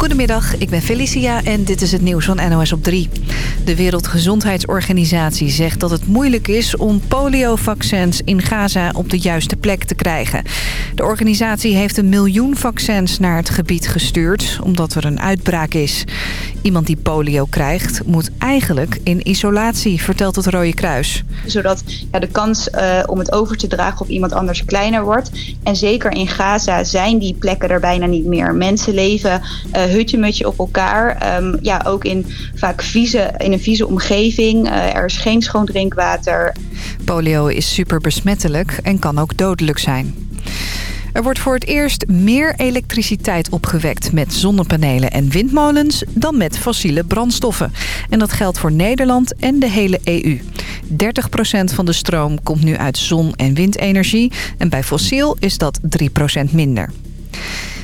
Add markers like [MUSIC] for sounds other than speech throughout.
Goedemiddag, ik ben Felicia en dit is het nieuws van NOS op 3. De Wereldgezondheidsorganisatie zegt dat het moeilijk is om poliovaccins in Gaza op de juiste plek te krijgen. De organisatie heeft een miljoen vaccins naar het gebied gestuurd, omdat er een uitbraak is. Iemand die polio krijgt moet eigenlijk in isolatie, vertelt het Rode Kruis. Zodat ja, de kans uh, om het over te dragen op iemand anders kleiner wordt. En zeker in Gaza zijn die plekken er bijna niet meer. Mensen leven uh, hutje-mutje op elkaar. Um, ja, ook in vaak vieze, in een vieze omgeving. Uh, er is geen schoon drinkwater. Polio is super besmettelijk en kan ook dodelijk zijn. Er wordt voor het eerst meer elektriciteit opgewekt met zonnepanelen en windmolens dan met fossiele brandstoffen. En dat geldt voor Nederland en de hele EU. 30% van de stroom komt nu uit zon- en windenergie en bij fossiel is dat 3% minder.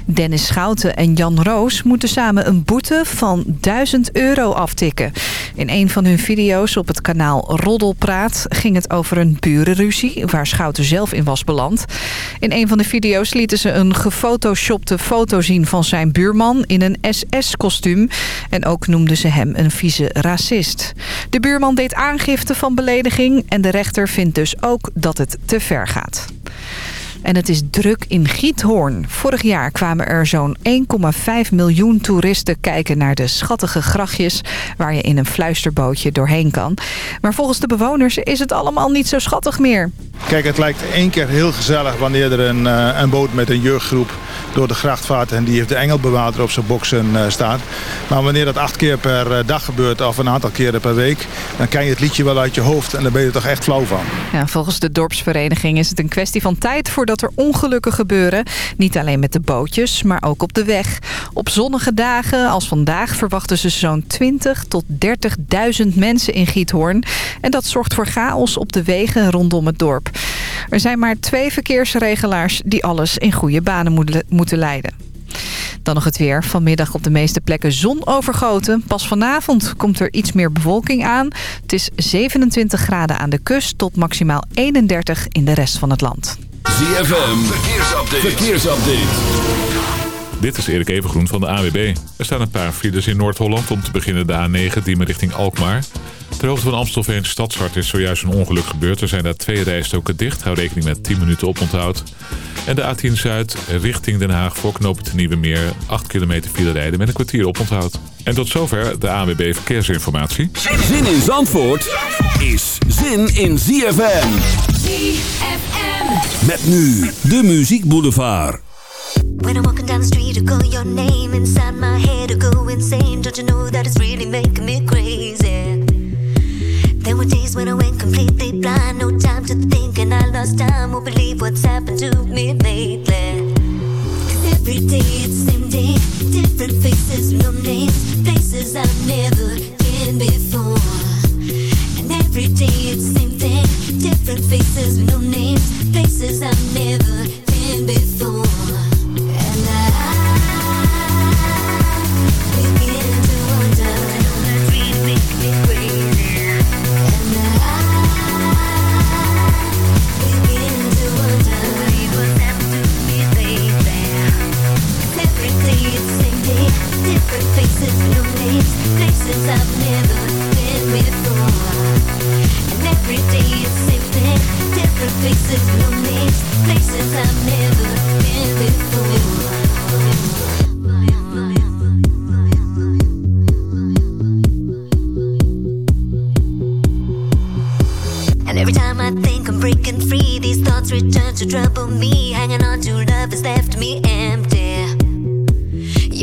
Dennis Schouten en Jan Roos moeten samen een boete van 1000 euro aftikken. In een van hun video's op het kanaal Roddelpraat ging het over een burenruzie... waar Schouten zelf in was beland. In een van de video's lieten ze een gefotoshopte foto zien van zijn buurman... in een SS-kostuum. En ook noemden ze hem een vieze racist. De buurman deed aangifte van belediging... en de rechter vindt dus ook dat het te ver gaat. En het is druk in Giethoorn. Vorig jaar kwamen er zo'n 1,5 miljoen toeristen kijken naar de schattige grachtjes... waar je in een fluisterbootje doorheen kan. Maar volgens de bewoners is het allemaal niet zo schattig meer. Kijk, het lijkt één keer heel gezellig wanneer er een, uh, een boot met een jeugdgroep door de gracht vaart... en die heeft de engelbewaarder op zijn boksen uh, staat. Maar wanneer dat acht keer per uh, dag gebeurt of een aantal keren per week... dan kan je het liedje wel uit je hoofd en dan ben je er toch echt flauw van. Ja, volgens de dorpsvereniging is het een kwestie van tijd voordat dat er ongelukken gebeuren. Niet alleen met de bootjes, maar ook op de weg. Op zonnige dagen als vandaag verwachten ze zo'n 20 tot 30.000 mensen in Giethoorn. En dat zorgt voor chaos op de wegen rondom het dorp. Er zijn maar twee verkeersregelaars die alles in goede banen moeten leiden. Dan nog het weer. Vanmiddag op de meeste plekken zon overgoten. Pas vanavond komt er iets meer bewolking aan. Het is 27 graden aan de kust tot maximaal 31 in de rest van het land. ZFM, verkeersupdate. verkeersupdate. Dit is Erik Evengroen van de AWB. Er staan een paar files in Noord-Holland. Om te beginnen de A9, die me richting Alkmaar. Ter hoogte van Amstelveen Stadshart is zojuist een ongeluk gebeurd. Er zijn daar twee rijstoken dicht. Hou rekening met 10 minuten oponthoud. En de A10 Zuid richting Den Haag voor knopen te Nieuwe Meer. 8 kilometer file rijden met een kwartier oponthoud. En tot zover de AWB Verkeersinformatie. Zin in Zandvoort is zin in ZFM. ZFM. Met nu de Muziek Boulevard. When I'm walking down the street, I call your name inside my head, I go insane. Don't you know that it's really making me crazy? There were days when I went completely blind, no time to think, and I lost time. Won't believe what's happened to me lately. Cause every day it's the same day, different faces, no names, places I've never been before. And every day it's the same thing, different faces, no names, places I've never been before. To go And every day it's safe different fixes flu mate Places I've never looked at And every time I think I'm breaking free These thoughts return to trouble me. Hanging on to love has left me empty.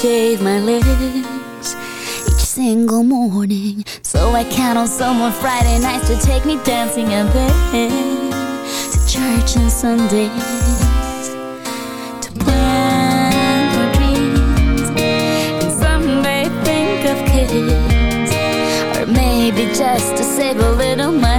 shave my legs each single morning so I count on someone Friday nights to take me dancing and then to church on Sundays. to plan our dreams, and someday think of kids, or Maybe just to save a little money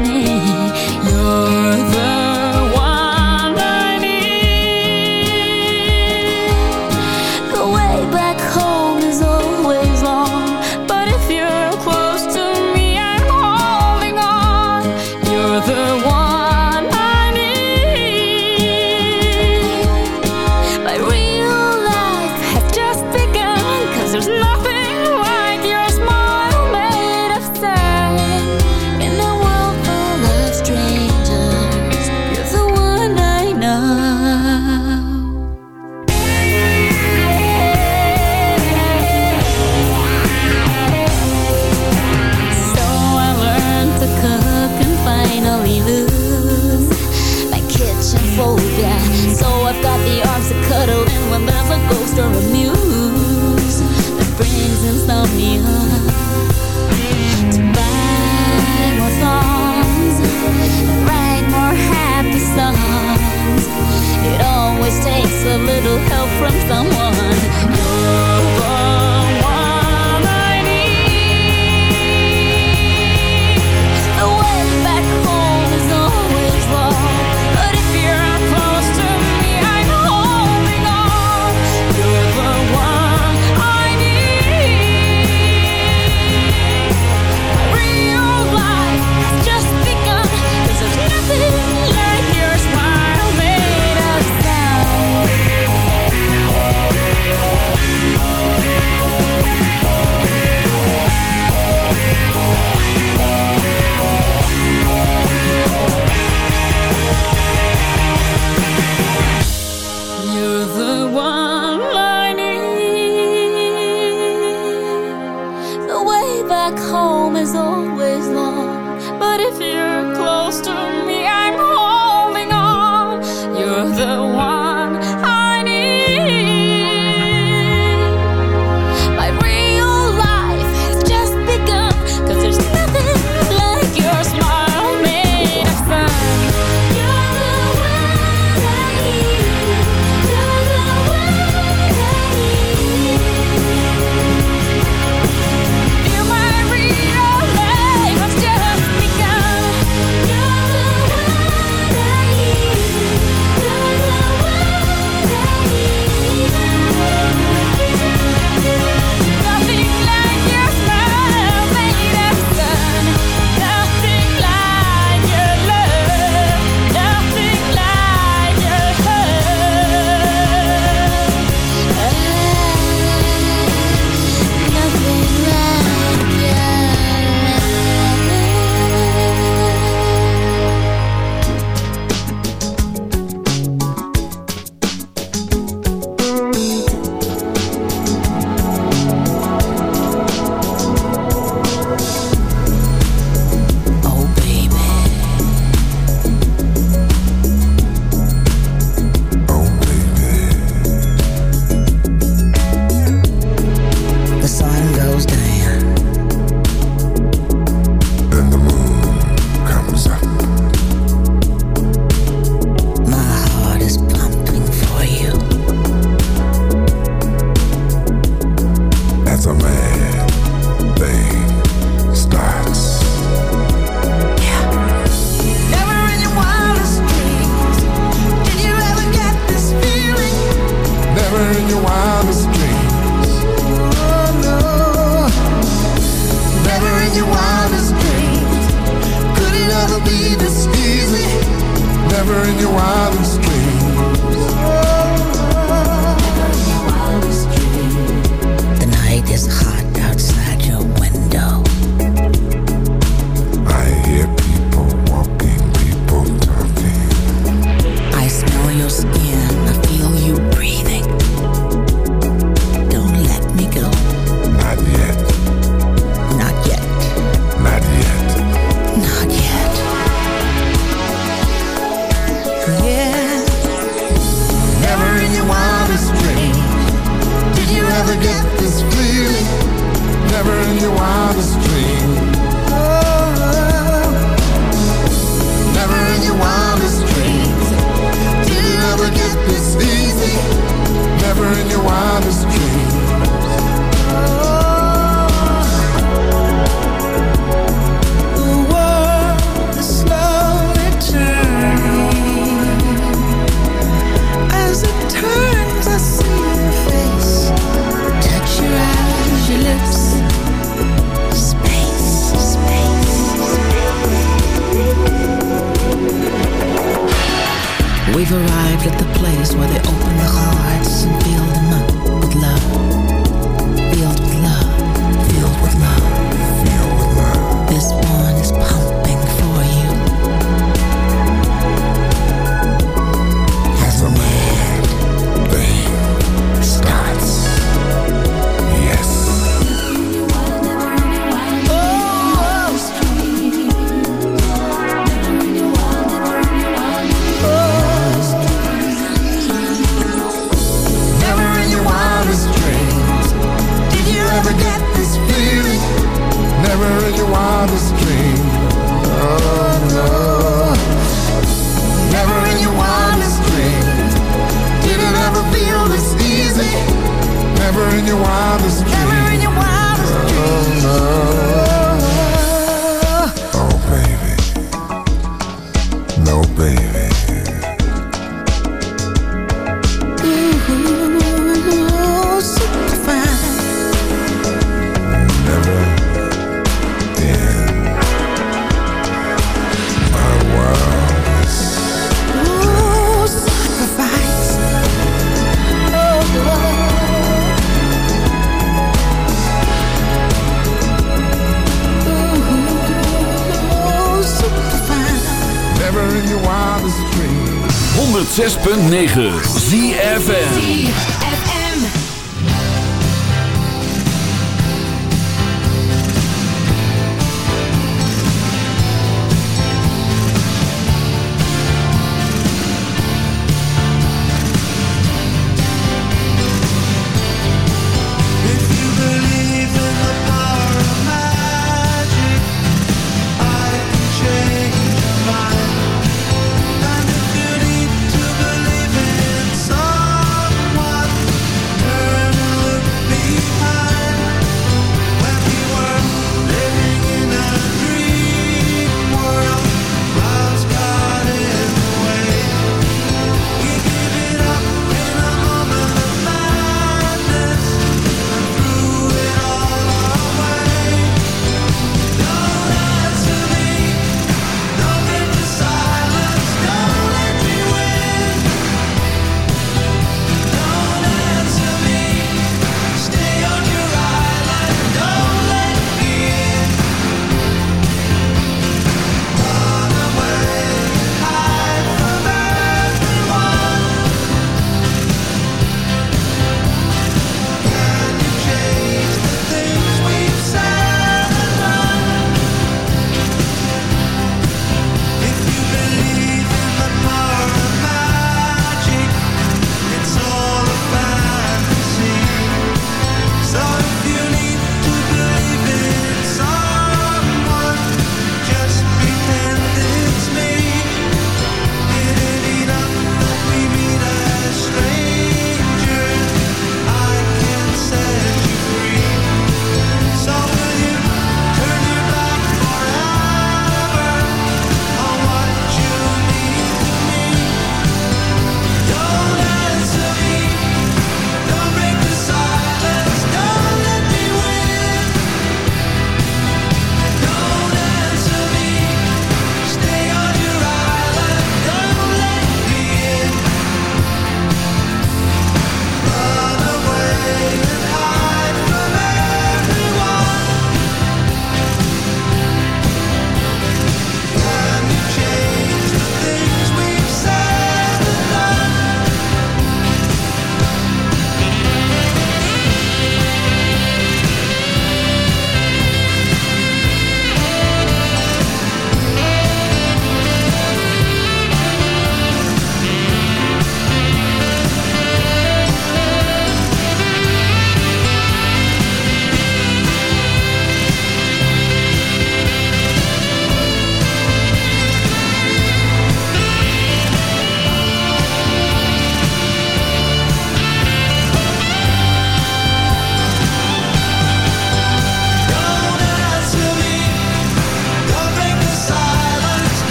wherever your wildest dreams. 106.9 ZFM.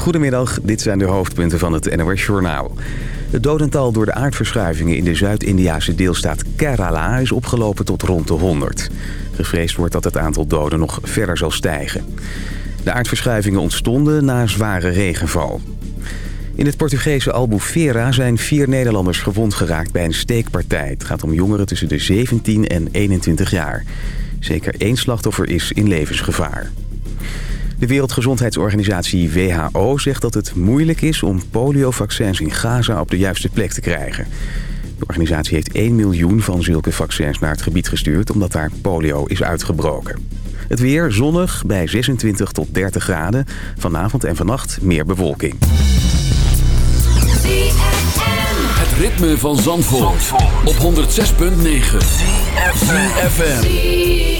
Goedemiddag, dit zijn de hoofdpunten van het NOS Journaal. Het dodental door de aardverschuivingen in de Zuid-Indiase deelstaat Kerala is opgelopen tot rond de 100. Gevreesd wordt dat het aantal doden nog verder zal stijgen. De aardverschuivingen ontstonden na zware regenval. In het Portugese Albufeira zijn vier Nederlanders gewond geraakt bij een steekpartij. Het gaat om jongeren tussen de 17 en 21 jaar. Zeker één slachtoffer is in levensgevaar. De Wereldgezondheidsorganisatie WHO zegt dat het moeilijk is om poliovaccins in Gaza op de juiste plek te krijgen. De organisatie heeft 1 miljoen van zulke vaccins naar het gebied gestuurd omdat daar polio is uitgebroken. Het weer zonnig bij 26 tot 30 graden. Vanavond en vannacht meer bewolking. Het ritme van Zandvoort, op 106.9. ZFM.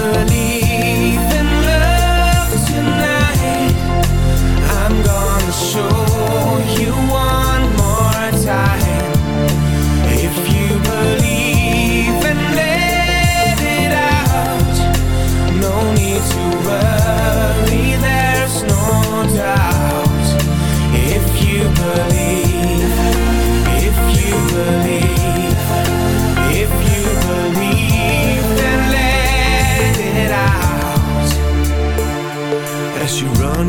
Believe in love tonight, I'm gonna show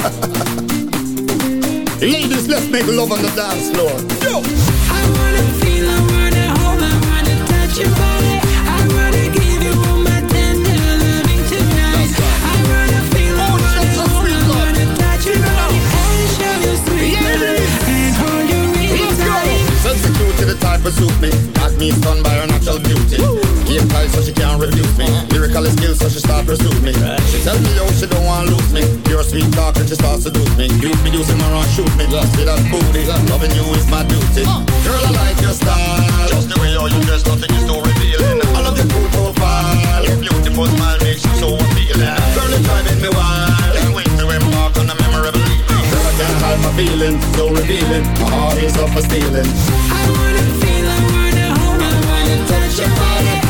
[LAUGHS] Ladies, let's make love on the dance floor. Yo! I wanna feel, I wanna hold, I wanna touch your body. I wanna give you all my tender loving tonight. I wanna feel, I wanna hold, I wanna touch your body and show you sweet love and hold you really tight. Substitute to the type of suit me. Got me stunned by her natural beauty. Game tight so she can't refuse me. Lyrical skills so she start pursue me. She tell me yo she don't want lose me. Pure sweet talk and she starts to seduce me. You be using my run shoot me. See that booty. Loving you is my duty. Girl I like your style. Just the way you dress, nothing is too revealing. I love your cool profile. Your beautiful smile makes you so appealing. Girl it's driving me wild. Can't wait to embark on a memorable evening. Girl I can't hide my feelings, so revealing. My heart is up for stealing. I wanna feel, I wanna hold, I wanna touch your body.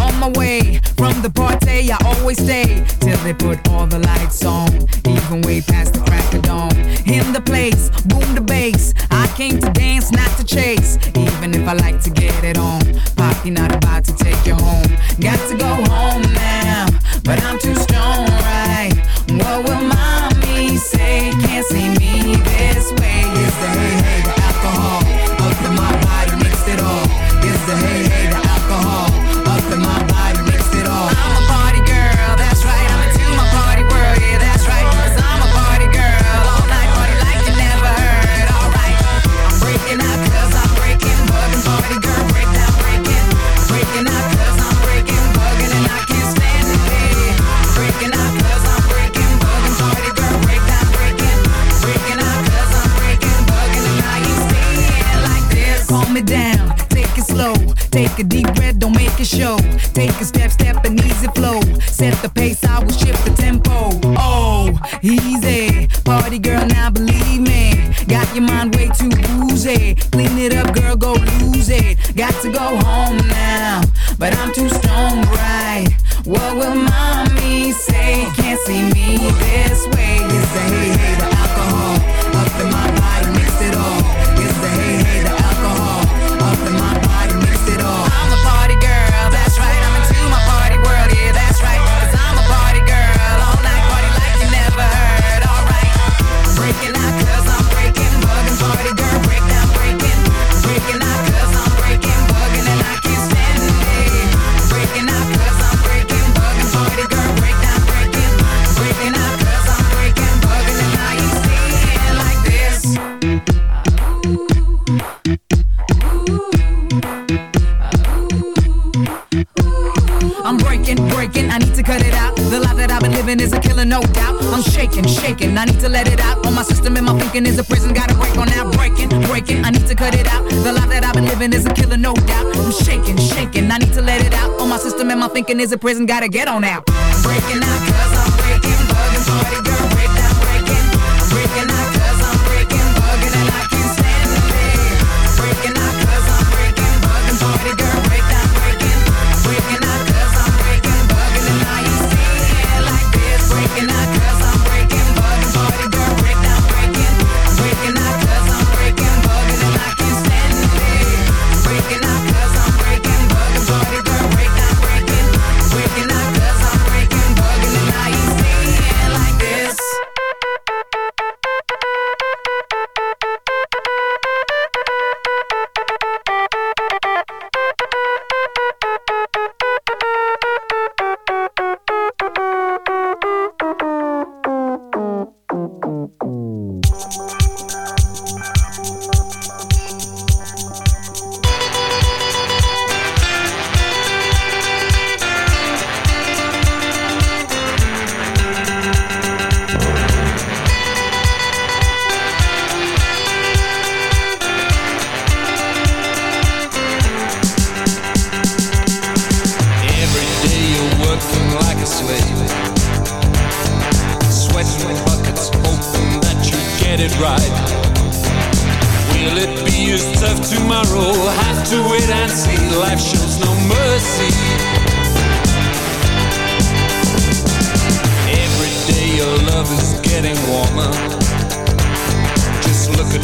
on my way from the party. I always stay till they put all the lights on, even way past the living is a killer, no doubt. I'm shaking, shaking. I need to let it out. On my system and my thinking is a prison. Gotta break on now. Breaking, breaking. I need to cut it out. The life that I've been living is a killer, no doubt. I'm shaking, shaking. I need to let it out. On my system and my thinking is a prison. Gotta get on out. Breaking out, cause I'm breaking, bugging, party.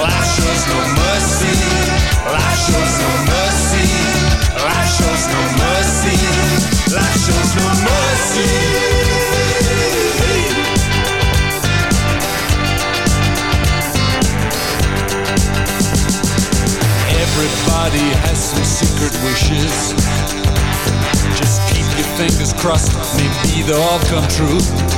Life shows no mercy. Life shows no mercy. Life shows no mercy. Life shows no mercy. Everybody has some secret wishes. Just keep your fingers crossed. Maybe they all come true.